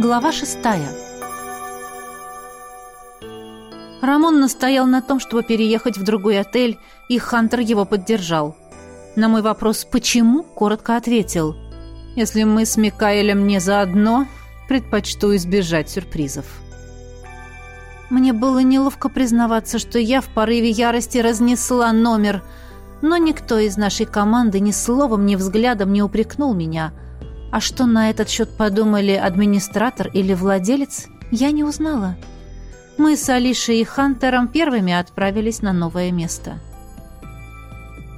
Глава шестая. Рамон настоял на том, чтобы переехать в другой отель, и Хантер его поддержал. На мой вопрос «почему?» коротко ответил «Если мы с Микаэлем не заодно, предпочту избежать сюрпризов». Мне было неловко признаваться, что я в порыве ярости разнесла номер, но никто из нашей команды ни словом, ни взглядом не упрекнул меня – а что на этот счет подумали администратор или владелец, я не узнала. Мы с Алишей и Хантером первыми отправились на новое место.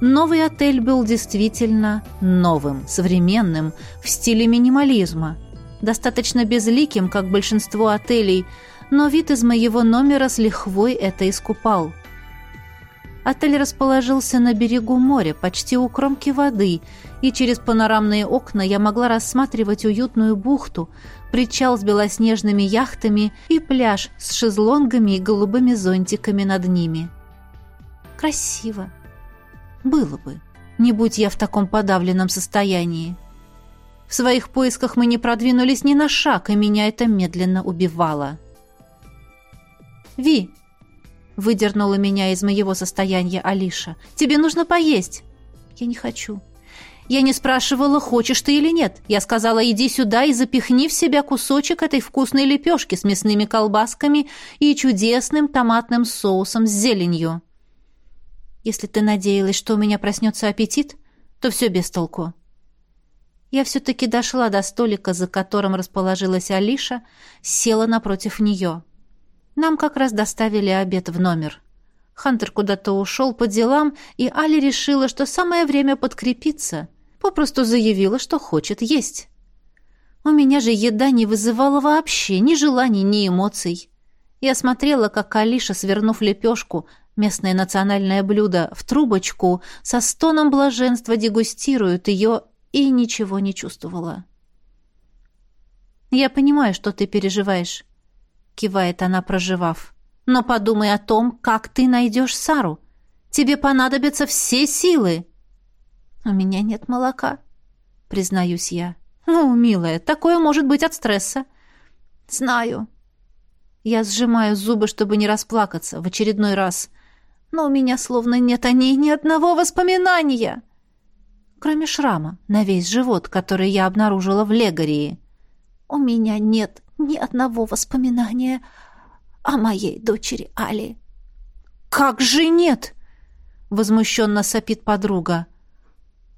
Новый отель был действительно новым, современным, в стиле минимализма. Достаточно безликим, как большинство отелей, но вид из моего номера с лихвой это искупал – Отель расположился на берегу моря, почти у кромки воды, и через панорамные окна я могла рассматривать уютную бухту, причал с белоснежными яхтами и пляж с шезлонгами и голубыми зонтиками над ними. Красиво. Было бы, не будь я в таком подавленном состоянии. В своих поисках мы не продвинулись ни на шаг, и меня это медленно убивало. «Ви, Выдернула меня из моего состояния Алиша. «Тебе нужно поесть». «Я не хочу». «Я не спрашивала, хочешь ты или нет. Я сказала, иди сюда и запихни в себя кусочек этой вкусной лепешки с мясными колбасками и чудесным томатным соусом с зеленью». «Если ты надеялась, что у меня проснется аппетит, то все без толку». Я все-таки дошла до столика, за которым расположилась Алиша, села напротив нее. Нам как раз доставили обед в номер. Хантер куда-то ушел по делам, и Али решила, что самое время подкрепиться. Попросту заявила, что хочет есть. У меня же еда не вызывала вообще ни желаний, ни эмоций. Я смотрела, как Алиша, свернув лепешку, местное национальное блюдо, в трубочку, со стоном блаженства дегустирует ее, и ничего не чувствовала. «Я понимаю, что ты переживаешь. — кивает она, проживав. «Но подумай о том, как ты найдешь Сару. Тебе понадобятся все силы». «У меня нет молока», — признаюсь я. «Ну, милая, такое может быть от стресса». «Знаю». Я сжимаю зубы, чтобы не расплакаться в очередной раз. Но у меня словно нет о ней ни одного воспоминания. Кроме шрама на весь живот, который я обнаружила в Легории. У меня нет ни одного воспоминания о моей дочери Али. «Как же нет?» — возмущенно сопит подруга.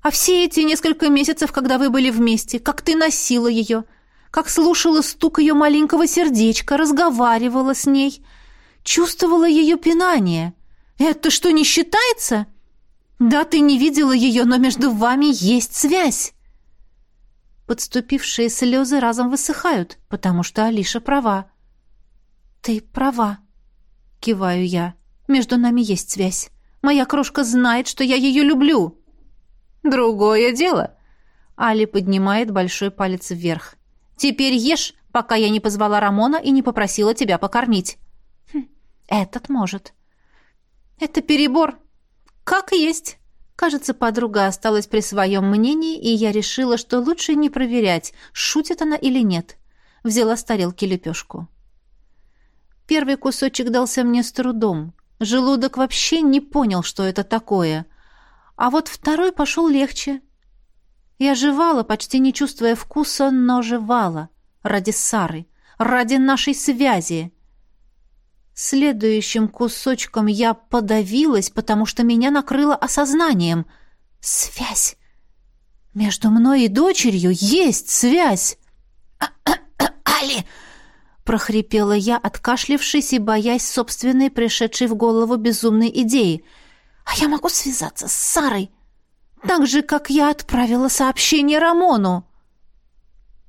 «А все эти несколько месяцев, когда вы были вместе, как ты носила ее, как слушала стук ее маленького сердечка, разговаривала с ней, чувствовала ее пинание. Это что, не считается? Да, ты не видела ее, но между вами есть связь». Подступившие слезы разом высыхают, потому что Алиша права. «Ты права», — киваю я. «Между нами есть связь. Моя крошка знает, что я ее люблю». «Другое дело». Али поднимает большой палец вверх. «Теперь ешь, пока я не позвала Рамона и не попросила тебя покормить». Хм, «Этот может». «Это перебор». «Как есть». Кажется, подруга осталась при своем мнении, и я решила, что лучше не проверять, шутит она или нет. Взяла с тарелки лепешку. Первый кусочек дался мне с трудом. Желудок вообще не понял, что это такое. А вот второй пошел легче. Я жевала, почти не чувствуя вкуса, но жевала. Ради Сары, ради нашей связи. Следующим кусочком я подавилась, потому что меня накрыло осознанием. Связь! Между мной и дочерью есть связь! «Али!» — прохрипела я, откашлившись и боясь собственной пришедшей в голову безумной идеи. «А я могу связаться с Сарой, так же, как я отправила сообщение Рамону!»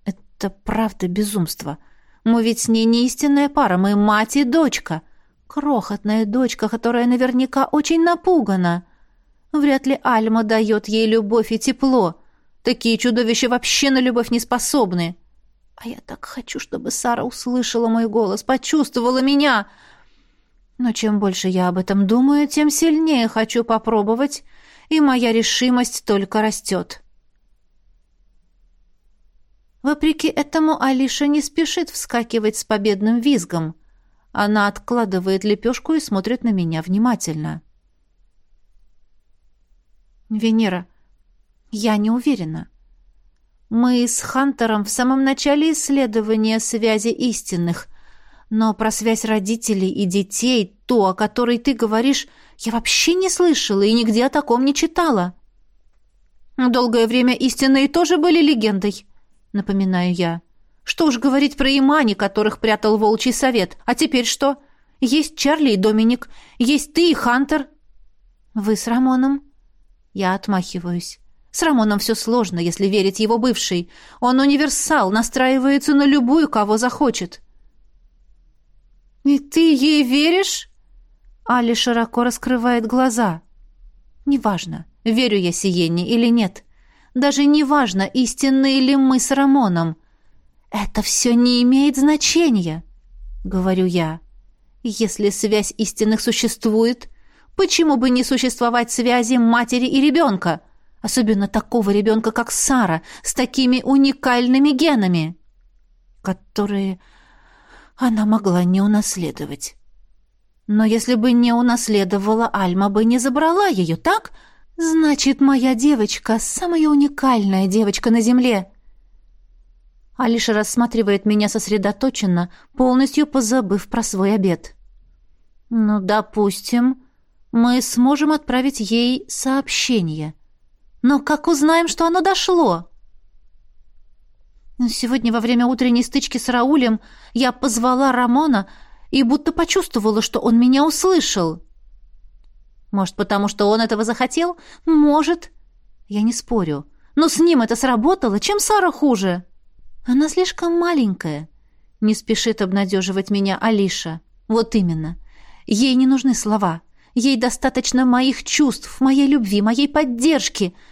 «Это правда безумство!» Мы ведь с ней не истинная пара, мы мать и дочка. Крохотная дочка, которая наверняка очень напугана. Вряд ли Альма дает ей любовь и тепло. Такие чудовища вообще на любовь не способны. А я так хочу, чтобы Сара услышала мой голос, почувствовала меня. Но чем больше я об этом думаю, тем сильнее хочу попробовать, и моя решимость только растет. Вопреки этому Алиша не спешит вскакивать с победным визгом. Она откладывает лепешку и смотрит на меня внимательно. «Венера, я не уверена. Мы с Хантером в самом начале исследования связи истинных, но про связь родителей и детей, то, о которой ты говоришь, я вообще не слышала и нигде о таком не читала. Долгое время истинные тоже были легендой, напоминаю я. Что уж говорить про имани, которых прятал волчий совет. А теперь что? Есть Чарли и Доминик, есть ты и Хантер. Вы с Рамоном? Я отмахиваюсь. С Рамоном все сложно, если верить его бывшей. Он универсал, настраивается на любую, кого захочет. «И ты ей веришь?» Али широко раскрывает глаза. «Неважно, верю я Сиене или нет. Даже неважно, истинны ли мы с Рамоном. Это все не имеет значения», — говорю я. «Если связь истинных существует, почему бы не существовать связи матери и ребенка?» Особенно такого ребенка, как Сара, с такими уникальными генами, которые она могла не унаследовать. Но если бы не унаследовала, Альма бы не забрала ее, так? Значит, моя девочка — самая уникальная девочка на земле. Алиша рассматривает меня сосредоточенно, полностью позабыв про свой обед. Ну, допустим, мы сможем отправить ей сообщение — но как узнаем, что оно дошло? Сегодня во время утренней стычки с Раулем я позвала Рамона и будто почувствовала, что он меня услышал. Может, потому что он этого захотел? Может. Я не спорю. Но с ним это сработало. Чем Сара хуже? Она слишком маленькая. Не спешит обнадеживать меня Алиша. Вот именно. Ей не нужны слова. Ей достаточно моих чувств, моей любви, моей поддержки —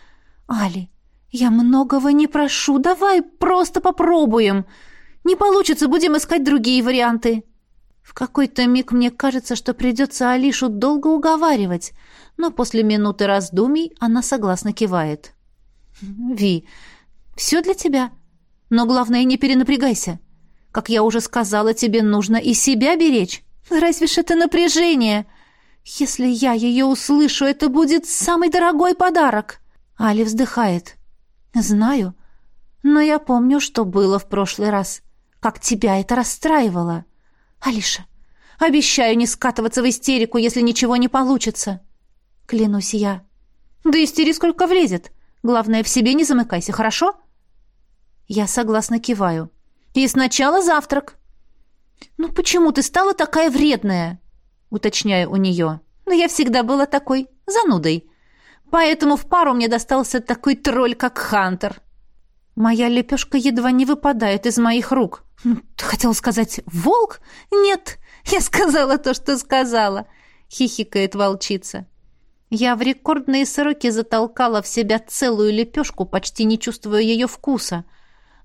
«Али, я многого не прошу. Давай просто попробуем. Не получится, будем искать другие варианты». В какой-то миг мне кажется, что придется Алишу долго уговаривать, но после минуты раздумий она согласно кивает. «Ви, все для тебя. Но главное, не перенапрягайся. Как я уже сказала, тебе нужно и себя беречь. Разве ж это напряжение? Если я ее услышу, это будет самый дорогой подарок». Али вздыхает. «Знаю, но я помню, что было в прошлый раз. Как тебя это расстраивало. Алиша, обещаю не скатываться в истерику, если ничего не получится». Клянусь я. «Да истери сколько влезет. Главное, в себе не замыкайся, хорошо?» Я согласно киваю. «И сначала завтрак». «Ну почему ты стала такая вредная?» Уточняю у нее. «Но я всегда была такой занудой. Поэтому в пару мне достался такой тролль, как Хантер. Моя лепешка едва не выпадает из моих рук. Ты хотела сказать «волк»? Нет, я сказала то, что сказала, хихикает волчица. Я в рекордные сроки затолкала в себя целую лепешку, почти не чувствуя ее вкуса.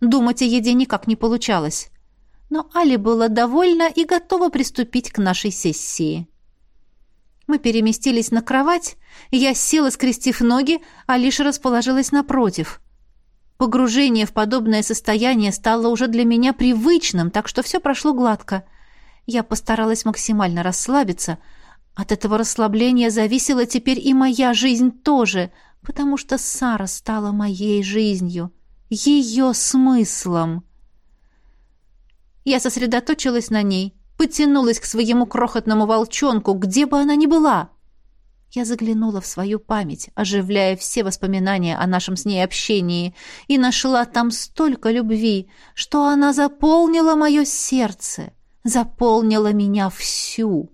Думать о еде никак не получалось. Но Али была довольна и готова приступить к нашей сессии. Мы переместились на кровать, я села, скрестив ноги, а лишь расположилась напротив. Погружение в подобное состояние стало уже для меня привычным, так что все прошло гладко. Я постаралась максимально расслабиться. От этого расслабления зависела теперь и моя жизнь тоже, потому что Сара стала моей жизнью, ее смыслом. Я сосредоточилась на ней — потянулась к своему крохотному волчонку, где бы она ни была. Я заглянула в свою память, оживляя все воспоминания о нашем с ней общении, и нашла там столько любви, что она заполнила мое сердце, заполнила меня всю.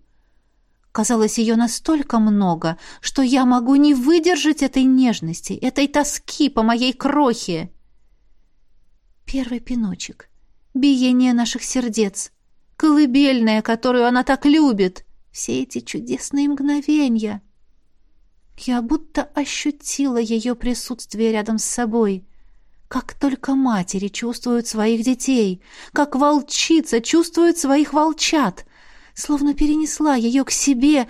Казалось, ее настолько много, что я могу не выдержать этой нежности, этой тоски по моей крохе. Первый пиночек, биение наших сердец, колыбельная, которую она так любит. Все эти чудесные мгновения. Я будто ощутила ее присутствие рядом с собой. Как только матери чувствуют своих детей, как волчица чувствует своих волчат, словно перенесла ее к себе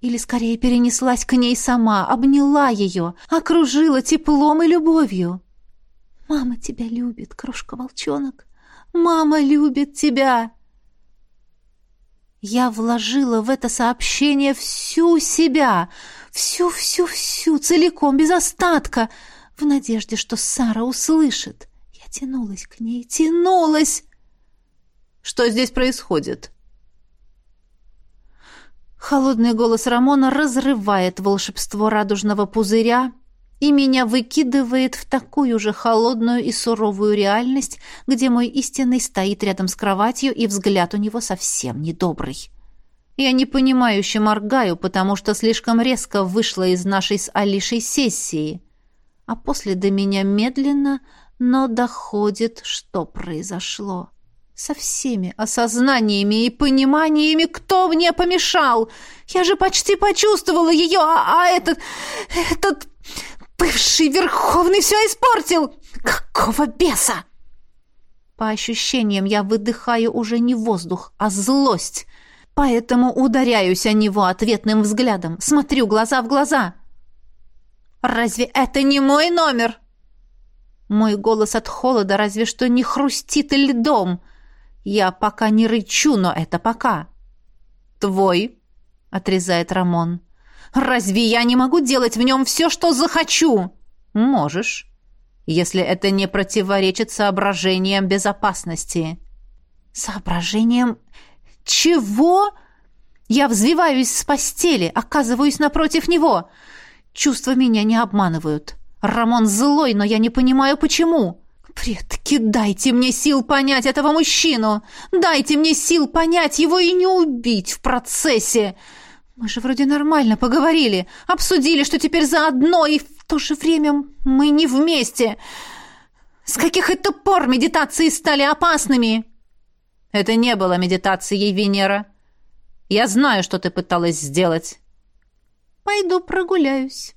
или, скорее, перенеслась к ней сама, обняла ее, окружила теплом и любовью. «Мама тебя любит, крошка-волчонок! Мама любит тебя!» Я вложила в это сообщение всю себя, всю-всю-всю, целиком, без остатка, в надежде, что Сара услышит. Я тянулась к ней, тянулась. «Что здесь происходит?» Холодный голос Рамона разрывает волшебство радужного пузыря, и меня выкидывает в такую же холодную и суровую реальность, где мой истинный стоит рядом с кроватью, и взгляд у него совсем недобрый. Я непонимающе моргаю, потому что слишком резко вышла из нашей с Алишей сессии, а после до меня медленно, но доходит, что произошло. Со всеми осознаниями и пониманиями, кто мне помешал. Я же почти почувствовала ее, а, а этот... этот... Бывший Верховный все испортил! Какого беса? По ощущениям, я выдыхаю уже не воздух, а злость. Поэтому ударяюсь о него ответным взглядом, смотрю глаза в глаза. «Разве это не мой номер?» Мой голос от холода разве что не хрустит льдом. Я пока не рычу, но это пока. «Твой», — отрезает Рамон. Разве я не могу делать в нем все, что захочу? Можешь, если это не противоречит соображениям безопасности. Соображениям чего? Я взвиваюсь с постели, оказываюсь напротив него. Чувства меня не обманывают. Рамон злой, но я не понимаю, почему. Предки, дайте мне сил понять этого мужчину. Дайте мне сил понять его и не убить в процессе. Мы же вроде нормально поговорили, обсудили, что теперь заодно, и в то же время мы не вместе. С каких это пор медитации стали опасными? Это не было медитацией, Венера. Я знаю, что ты пыталась сделать. Пойду прогуляюсь,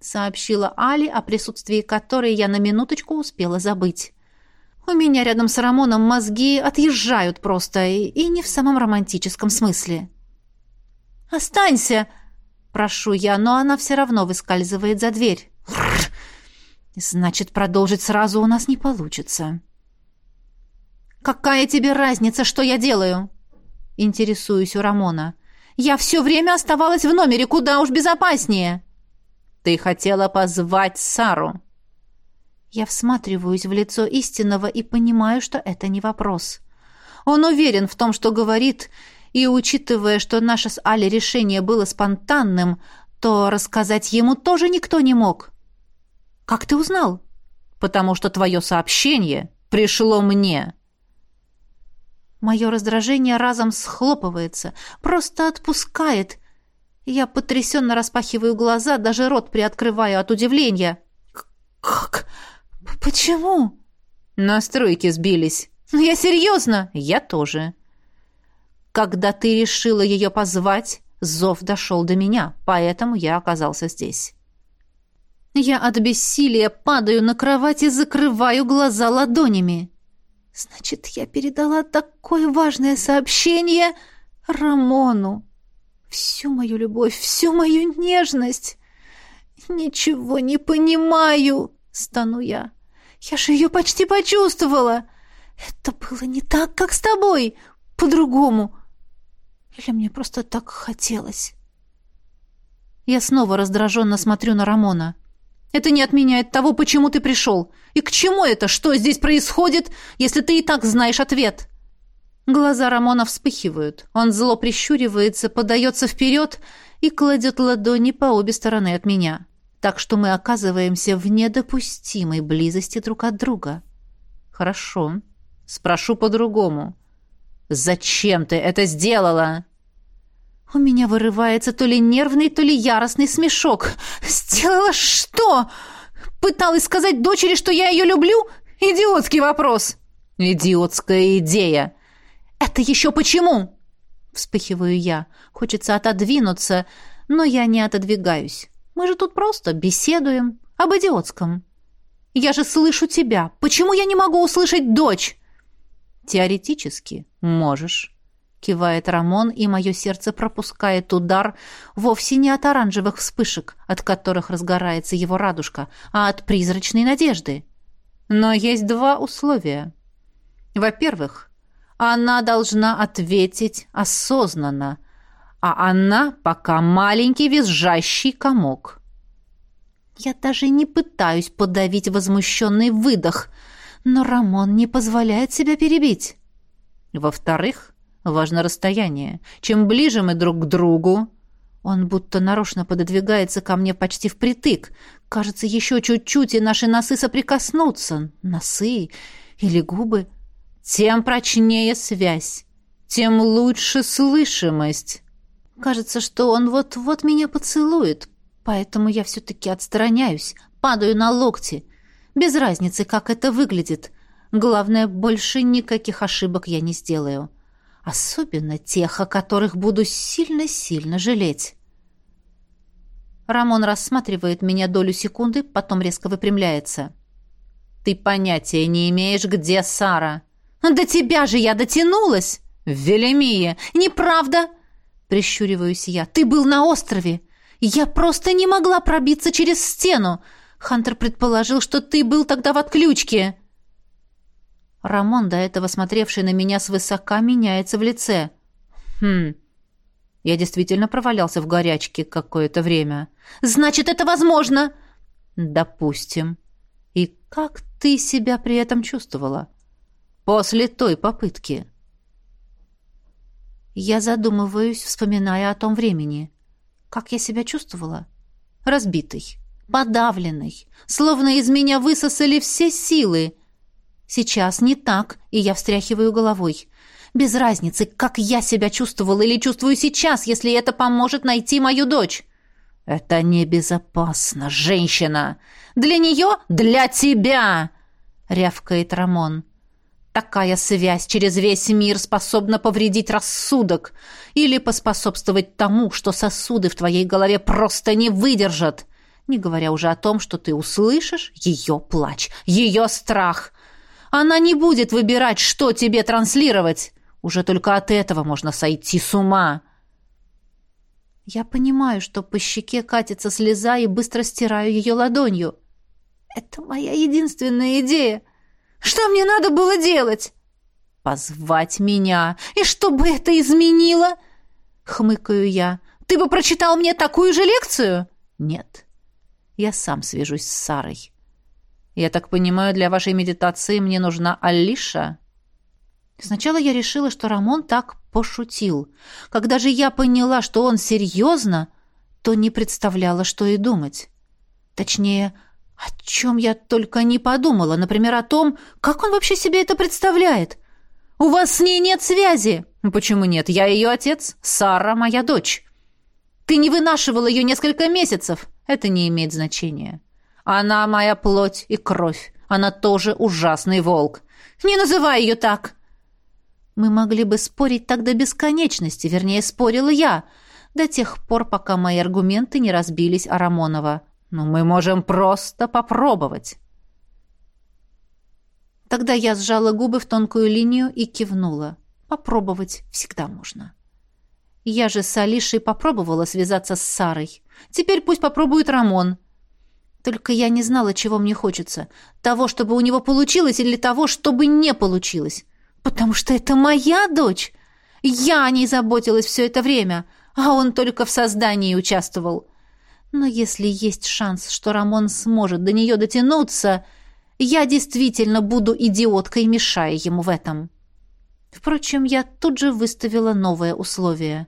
сообщила Али, о присутствии которой я на минуточку успела забыть. У меня рядом с Рамоном мозги отъезжают просто, и, и не в самом романтическом смысле. «Останься!» Прошу я, но она все равно выскальзывает за дверь. Значит, продолжить сразу у нас не получится. «Какая тебе разница, что я делаю?» Интересуюсь у Рамона. «Я все время оставалась в номере, куда уж безопаснее!» «Ты хотела позвать Сару!» Я всматриваюсь в лицо истинного и понимаю, что это не вопрос. Он уверен в том, что говорит, и, учитывая, что наше с Али решение было спонтанным, то рассказать ему тоже никто не мог. «Как ты узнал?» «Потому что твое сообщение пришло мне». Мое раздражение разом схлопывается, просто отпускает. Я потрясенно распахиваю глаза, даже рот приоткрываю от удивления. «Как? Почему?» «Настройки сбились». «Я серьезно?» «Я тоже». Когда ты решила ее позвать, зов дошел до меня, поэтому я оказался здесь. Я от бессилия падаю на кровать и закрываю глаза ладонями. Значит, я передала такое важное сообщение Рамону. Всю мою любовь, всю мою нежность. Ничего не понимаю, стану я. Я же ее почти почувствовала. Это было не так, как с тобой, по-другому. Или мне просто так хотелось? Я снова раздраженно смотрю на Рамона. Это не отменяет того, почему ты пришел. И к чему это? Что здесь происходит, если ты и так знаешь ответ?» Глаза Рамона вспыхивают. Он зло прищуривается, подается вперед и кладет ладони по обе стороны от меня. Так что мы оказываемся в недопустимой близости друг от друга. «Хорошо. Спрошу по-другому. Зачем ты это сделала?» У меня вырывается то ли нервный, то ли яростный смешок. «Сделала что? Пыталась сказать дочери, что я ее люблю? Идиотский вопрос!» «Идиотская идея!» «Это еще почему?» Вспыхиваю я. Хочется отодвинуться, но я не отодвигаюсь. Мы же тут просто беседуем об идиотском. Я же слышу тебя. Почему я не могу услышать дочь? Теоретически можешь. Кивает Рамон, и мое сердце пропускает удар вовсе не от оранжевых вспышек, от которых разгорается его радужка, а от призрачной надежды. Но есть два условия. Во-первых, она должна ответить осознанно, а она пока маленький визжащий комок. Я даже не пытаюсь подавить возмущенный выдох, но Рамон не позволяет себя перебить. Во-вторых, важно расстояние. Чем ближе мы друг к другу, он будто нарочно пододвигается ко мне почти впритык. Кажется, еще чуть-чуть, и наши носы соприкоснутся. Носы или губы. Тем прочнее связь, тем лучше слышимость. Кажется, что он вот-вот меня поцелует, поэтому я все-таки отстраняюсь, падаю на локти. Без разницы, как это выглядит. Главное, больше никаких ошибок я не сделаю. Особенно тех, о которых буду сильно-сильно жалеть. Рамон рассматривает меня долю секунды, потом резко выпрямляется. «Ты понятия не имеешь, где Сара?» «До тебя же я дотянулась!» «Велемия! Неправда!» Прищуриваюсь я. «Ты был на острове! Я просто не могла пробиться через стену! Хантер предположил, что ты был тогда в отключке!» Рамон, до этого смотревший на меня свысока, меняется в лице. «Хм, я действительно провалялся в горячке какое-то время. Значит, это возможно!» «Допустим. И как ты себя при этом чувствовала?» «После той попытки». Я задумываюсь, вспоминая о том времени. Как я себя чувствовала? Разбитой, подавленной, словно из меня высосали все силы. Сейчас не так, и я встряхиваю головой. Без разницы, как я себя чувствовала или чувствую сейчас, если это поможет найти мою дочь. Это небезопасно, женщина. Для нее, для тебя, рявкает Рамон. Такая связь через весь мир способна повредить рассудок или поспособствовать тому, что сосуды в твоей голове просто не выдержат, не говоря уже о том, что ты услышишь ее плач, ее страх. Она не будет выбирать, что тебе транслировать. Уже только от этого можно сойти с ума. Я понимаю, что по щеке катится слеза и быстро стираю ее ладонью. Это моя единственная идея. Что мне надо было делать? Позвать меня. И что бы это изменило? Хмыкаю я. Ты бы прочитал мне такую же лекцию? Нет. Я сам свяжусь с Сарой. Я так понимаю, для вашей медитации мне нужна Алиша? Сначала я решила, что Рамон так пошутил. Когда же я поняла, что он серьезно, то не представляла, что и думать. Точнее, о чем я только не подумала. Например, о том, как он вообще себе это представляет. «У вас с ней нет связи!» «Почему нет? Я ее отец, Сара моя дочь». «Ты не вынашивал ее несколько месяцев!» «Это не имеет значения. Она моя плоть и кровь. Она тоже ужасный волк. Не называй ее так!» Мы могли бы спорить тогда бесконечности, вернее, спорила я, до тех пор, пока мои аргументы не разбились о Рамонова. Но мы можем просто попробовать. Тогда я сжала губы в тонкую линию и кивнула. Попробовать всегда можно. Я же с Алишей попробовала связаться с Сарой. Теперь пусть попробует Рамон. Только я не знала, чего мне хочется. Того, чтобы у него получилось, или того, чтобы не получилось. Потому что это моя дочь. Я о ней заботилась все это время, а он только в создании участвовал. Но если есть шанс, что Рамон сможет до нее дотянуться, я действительно буду идиоткой, мешая ему в этом. Впрочем, я тут же выставила новое условие.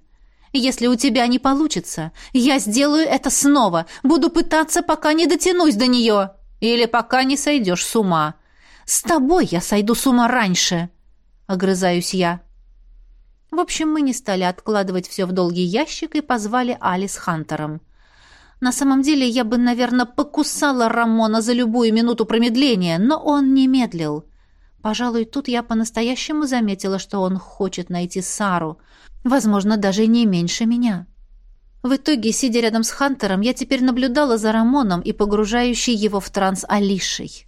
Если у тебя не получится, я сделаю это снова, буду пытаться, пока не дотянусь до нее. Или пока не сойдешь с ума. С тобой я сойду с ума раньше, — огрызаюсь я. В общем, мы не стали откладывать все в долгий ящик и позвали Али с Хантером. На самом деле я бы, наверное, покусала Рамона за любую минуту промедления, но он не медлил. Пожалуй, тут я по-настоящему заметила, что он хочет найти Сару, возможно, даже не меньше меня. В итоге, сидя рядом с Хантером, я теперь наблюдала за Рамоном и погружающей его в транс Алишей.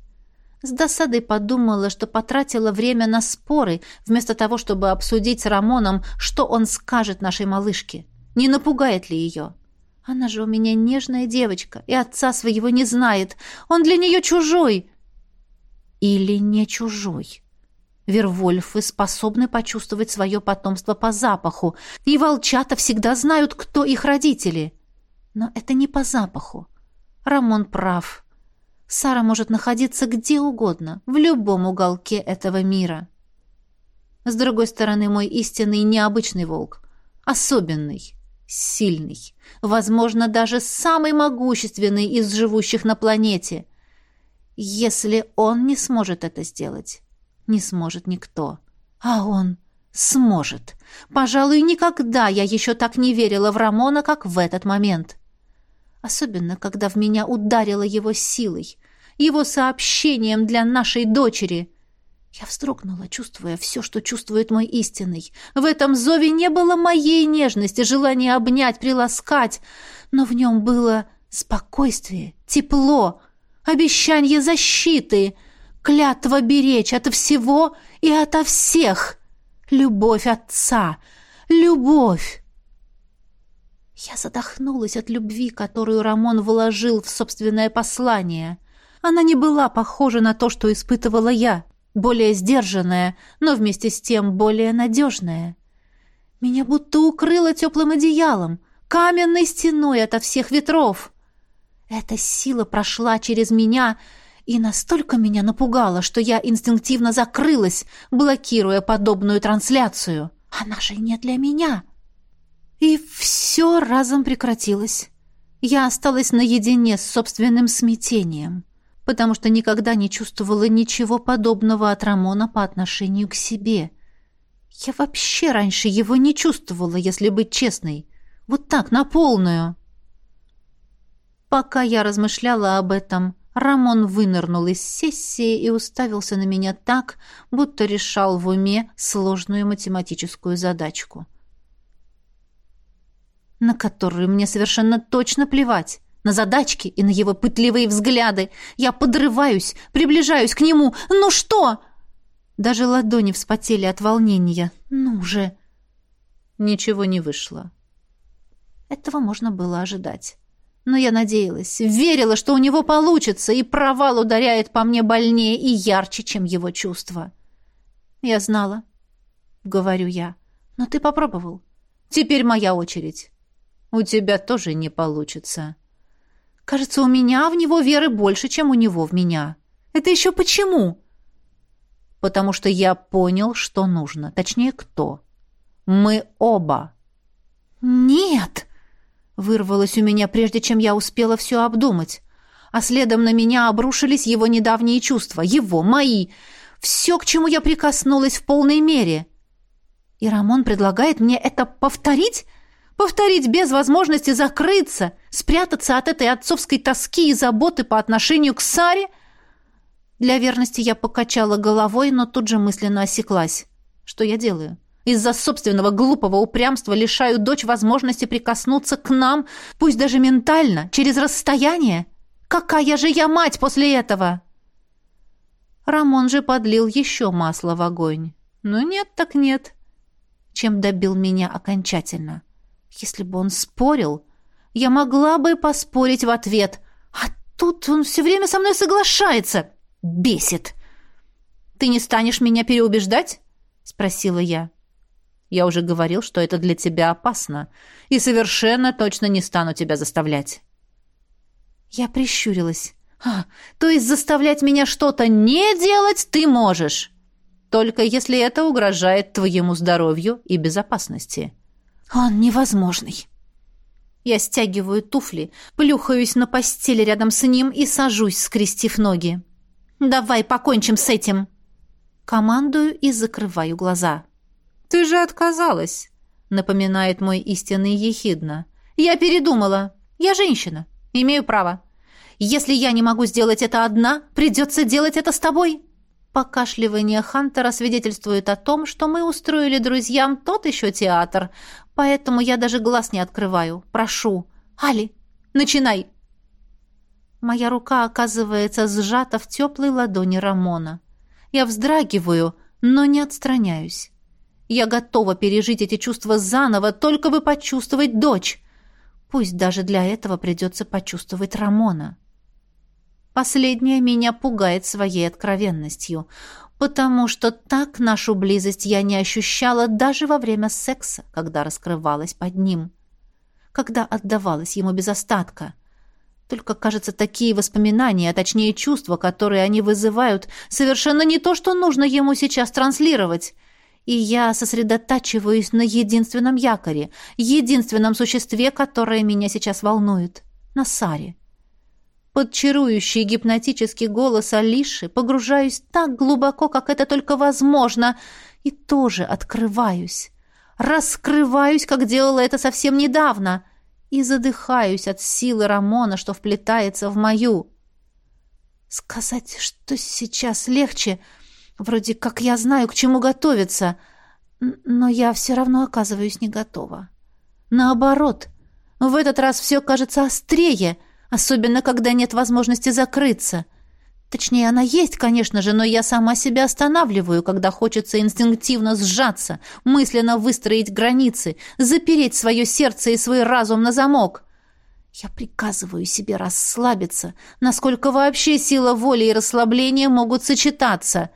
С досадой подумала, что потратила время на споры, вместо того, чтобы обсудить с Рамоном, что он скажет нашей малышке. Не напугает ли ее? Она же у меня нежная девочка, и отца своего не знает. Он для нее чужой. или не чужой. Вервольфы способны почувствовать свое потомство по запаху, и волчата всегда знают, кто их родители. Но это не по запаху. Рамон прав. Сара может находиться где угодно, в любом уголке этого мира. С другой стороны, мой истинный необычный волк. Особенный, сильный, возможно, даже самый могущественный из живущих на планете. Если он не сможет это сделать, не сможет никто. А он сможет. Пожалуй, никогда я еще так не верила в Рамона, как в этот момент. Особенно, когда в меня ударило его силой, его сообщением для нашей дочери. Я вздрогнула, чувствуя все, что чувствует мой истинный. В этом зове не было моей нежности, желания обнять, приласкать, но в нем было спокойствие, тепло, обещание защиты, клятва беречь от всего и ото всех, любовь отца, любовь. Я задохнулась от любви, которую Рамон вложил в собственное послание. Она не была похожа на то, что испытывала я, более сдержанная, но вместе с тем более надежная. Меня будто укрыло теплым одеялом, каменной стеной ото всех ветров. Эта сила прошла через меня и настолько меня напугала, что я инстинктивно закрылась, блокируя подобную трансляцию. Она же не для меня. И все разом прекратилось. Я осталась наедине с собственным смятением потому что никогда не чувствовала ничего подобного от Рамона по отношению к себе. Я вообще раньше его не чувствовала, если быть честной. Вот так, на полную. Пока я размышляла об этом, Рамон вынырнул из сессии и уставился на меня так, будто решал в уме сложную математическую задачку, на которую мне совершенно точно плевать на задачки и на его пытливые взгляды. Я подрываюсь, приближаюсь к нему. «Ну что?» Даже ладони вспотели от волнения. «Ну же!» Ничего не вышло. Этого можно было ожидать. Но я надеялась, верила, что у него получится, и провал ударяет по мне больнее и ярче, чем его чувства. «Я знала», — говорю я. «Но ты попробовал. Теперь моя очередь». «У тебя тоже не получится», Кажется, у меня в него веры больше, чем у него в меня. Это еще почему? Потому что я понял, что нужно. Точнее, кто. Мы оба. Нет! Вырвалось у меня, прежде чем я успела все обдумать. А следом на меня обрушились его недавние чувства. Его, мои. Все, к чему я прикоснулась в полной мере. И Рамон предлагает мне это повторить? Повторить без возможности закрыться, спрятаться от этой отцовской тоски и заботы по отношению к Саре? Для верности я покачала головой, но тут же мысленно осеклась. Что я делаю? Из-за собственного глупого упрямства лишаю дочь возможности прикоснуться к нам, пусть даже ментально, через расстояние? Какая же я мать после этого? Рамон же подлил еще масло в огонь. Ну нет так нет. Чем добил меня окончательно. Если бы он спорил, я могла бы поспорить в ответ. А тут он все время со мной соглашается. Бесит. «Ты не станешь меня переубеждать?» — спросила я. «Я уже говорил, что это для тебя опасно, и совершенно точно не стану тебя заставлять». Я прищурилась. «А, то есть заставлять меня что-то не делать ты можешь, только если это угрожает твоему здоровью и безопасности». Он невозможный. Я стягиваю туфли, плюхаюсь на постель рядом с ним и сажусь, скрестив ноги. «Давай покончим с этим!» Командую и закрываю глаза. «Ты же отказалась!» — напоминает мой истинный ехидно. «Я передумала. Я женщина. Имею право. Если я не могу сделать это одна, придется делать это с тобой!» Покашливание Хантера свидетельствует о том, что мы устроили друзьям тот еще театр, поэтому я даже глаз не открываю. Прошу. Али, начинай!» Моя рука оказывается сжата в теплой ладони Рамона. Я вздрагиваю, но не отстраняюсь. Я готова пережить эти чувства заново, только бы почувствовать дочь. Пусть даже для этого придется почувствовать Рамона. Последняя меня пугает своей откровенностью, потому что так нашу близость я не ощущала даже во время секса, когда раскрывалась под ним, когда отдавалась ему без остатка. Только, кажется, такие воспоминания, а точнее чувства, которые они вызывают, совершенно не то, что нужно ему сейчас транслировать. И я сосредотачиваюсь на единственном якоре, единственном существе, которое меня сейчас волнует — на Саре. Под чарующий гипнотический голос Алиши погружаюсь так глубоко, как это только возможно, и тоже открываюсь. Раскрываюсь, как делала это совсем недавно, и задыхаюсь от силы Рамона, что вплетается в мою. Сказать, что сейчас легче, вроде как я знаю, к чему готовиться, но я все равно оказываюсь не готова. Наоборот, в этот раз все кажется острее — особенно когда нет возможности закрыться. Точнее, она есть, конечно же, но я сама себя останавливаю, когда хочется инстинктивно сжаться, мысленно выстроить границы, запереть свое сердце и свой разум на замок. Я приказываю себе расслабиться, насколько вообще сила воли и расслабления могут сочетаться.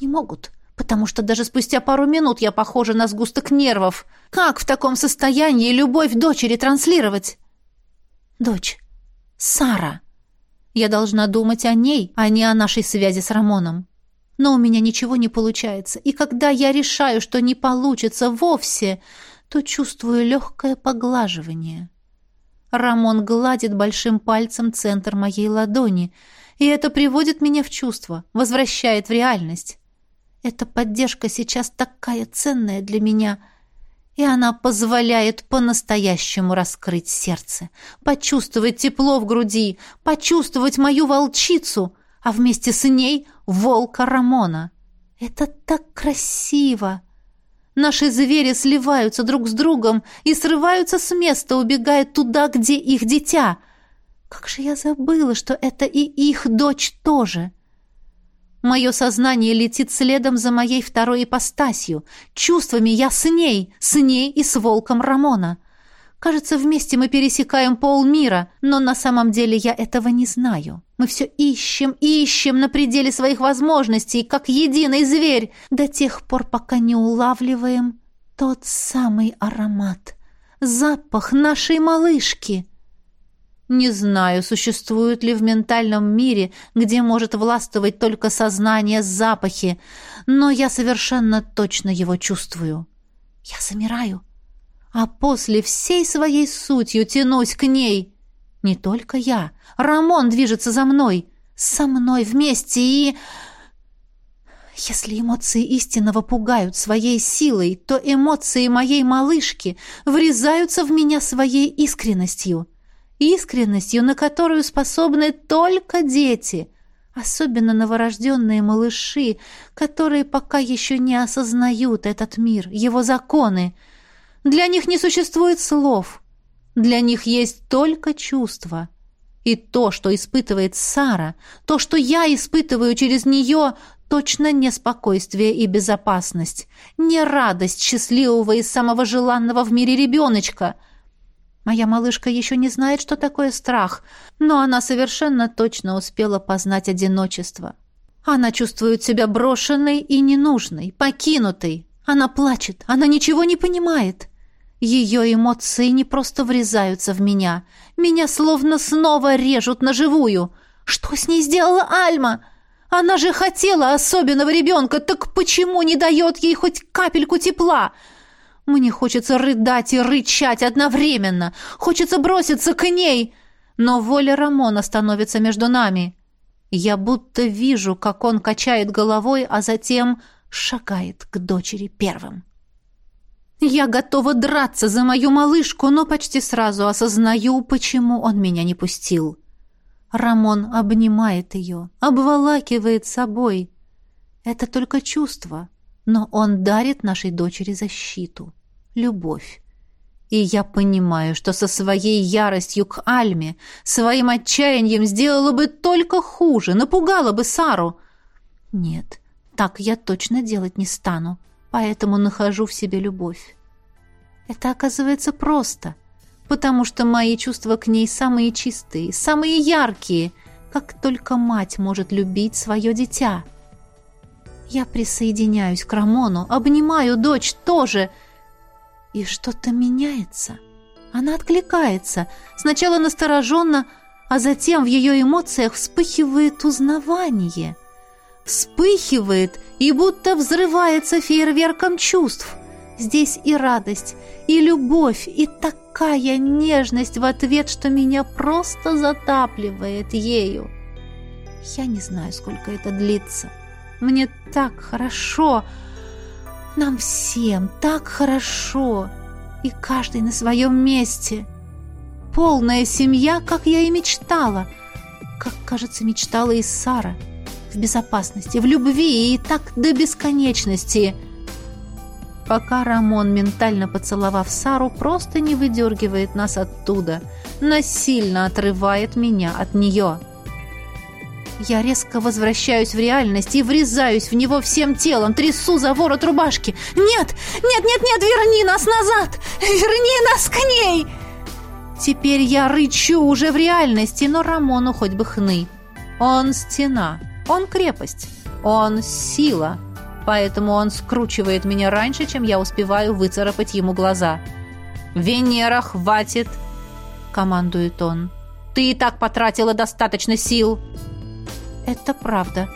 Не могут, потому что даже спустя пару минут я похожа на сгусток нервов. Как в таком состоянии любовь дочери транслировать? Дочь. Сара. Я должна думать о ней, а не о нашей связи с Рамоном. Но у меня ничего не получается, и когда я решаю, что не получится вовсе, то чувствую легкое поглаживание. Рамон гладит большим пальцем центр моей ладони, и это приводит меня в чувство, возвращает в реальность. Эта поддержка сейчас такая ценная для меня — и она позволяет по-настоящему раскрыть сердце, почувствовать тепло в груди, почувствовать мою волчицу, а вместе с ней волка Рамона. Это так красиво! Наши звери сливаются друг с другом и срываются с места, убегая туда, где их дитя. Как же я забыла, что это и их дочь тоже!» Мое сознание летит следом за моей второй ипостасью. Чувствами я с ней, с ней и с волком Рамона. Кажется, вместе мы пересекаем полмира, но на самом деле я этого не знаю. Мы все ищем, ищем на пределе своих возможностей, как единый зверь, до тех пор, пока не улавливаем тот самый аромат, запах нашей малышки. Не знаю, существует ли в ментальном мире, где может властвовать только сознание запахи, но я совершенно точно его чувствую. Я замираю, а после всей своей сутью тянусь к ней. Не только я. Рамон движется за мной, со мной вместе и... Если эмоции истинного пугают своей силой, то эмоции моей малышки врезаются в меня своей искренностью — искренностью, на которую способны только дети, особенно новорожденные малыши, которые пока еще не осознают этот мир, его законы. Для них не существует слов, для них есть только чувства. И то, что испытывает Сара, то, что я испытываю через нее, точно не спокойствие и безопасность, не радость счастливого и самого желанного в мире ребеночка — Моя малышка еще не знает, что такое страх, но она совершенно точно успела познать одиночество. Она чувствует себя брошенной и ненужной, покинутой. Она плачет, она ничего не понимает. Ее эмоции не просто врезаются в меня. Меня словно снова режут на живую. Что с ней сделала Альма? Она же хотела особенного ребенка, так почему не дает ей хоть капельку тепла?» Мне хочется рыдать и рычать одновременно. Хочется броситься к ней. Но воля Рамона становится между нами. Я будто вижу, как он качает головой, а затем шагает к дочери первым. Я готова драться за мою малышку, но почти сразу осознаю, почему он меня не пустил. Рамон обнимает ее, обволакивает собой. Это только чувство, но он дарит нашей дочери защиту любовь. И я понимаю, что со своей яростью к Альме, своим отчаянием сделала бы только хуже, напугала бы Сару. Нет, так я точно делать не стану, поэтому нахожу в себе любовь. Это оказывается просто, потому что мои чувства к ней самые чистые, самые яркие, как только мать может любить свое дитя. Я присоединяюсь к Рамону, обнимаю дочь тоже. И что-то меняется. Она откликается. Сначала настороженно, а затем в ее эмоциях вспыхивает узнавание. Вспыхивает и будто взрывается фейерверком чувств. Здесь и радость, и любовь, и такая нежность в ответ, что меня просто затапливает ею. Я не знаю, сколько это длится. Мне так хорошо. Нам всем так хорошо. И каждый на своем месте. Полная семья, как я и мечтала. Как, кажется, мечтала и Сара. В безопасности, в любви и так до бесконечности. Пока Рамон, ментально поцеловав Сару, просто не выдергивает нас оттуда. Насильно отрывает меня от нее. Я резко возвращаюсь в реальность и врезаюсь в него всем телом, трясу за ворот рубашки. «Нет! Нет, нет, нет! Верни нас назад! Верни нас к ней!» Теперь я рычу уже в реальности, но Рамону хоть бы хны. Он стена, он крепость, он сила, поэтому он скручивает меня раньше, чем я успеваю выцарапать ему глаза. «Венера, хватит!» — командует он. «Ты и так потратила достаточно сил!» Это правда.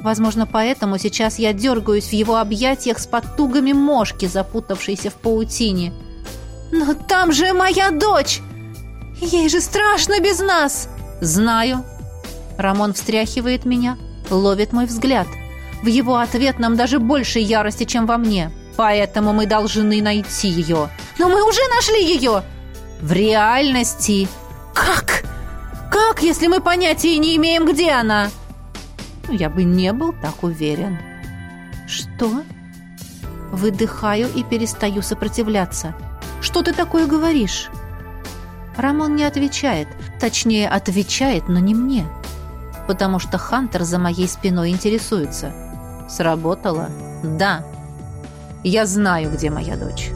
Возможно, поэтому сейчас я дергаюсь в его объятиях с потугами мошки, запутавшейся в паутине. «Но там же моя дочь! Ей же страшно без нас!» «Знаю». Рамон встряхивает меня, ловит мой взгляд. В его ответ нам даже больше ярости, чем во мне. Поэтому мы должны найти ее. «Но мы уже нашли ее!» «В реальности!» «Как? Как, если мы понятия не имеем, где она?» Я бы не был так уверен. Что? Выдыхаю и перестаю сопротивляться. Что ты такое говоришь? Рамон не отвечает. Точнее, отвечает, но не мне. Потому что Хантер за моей спиной интересуется. Сработало? Да. Я знаю, где моя дочь.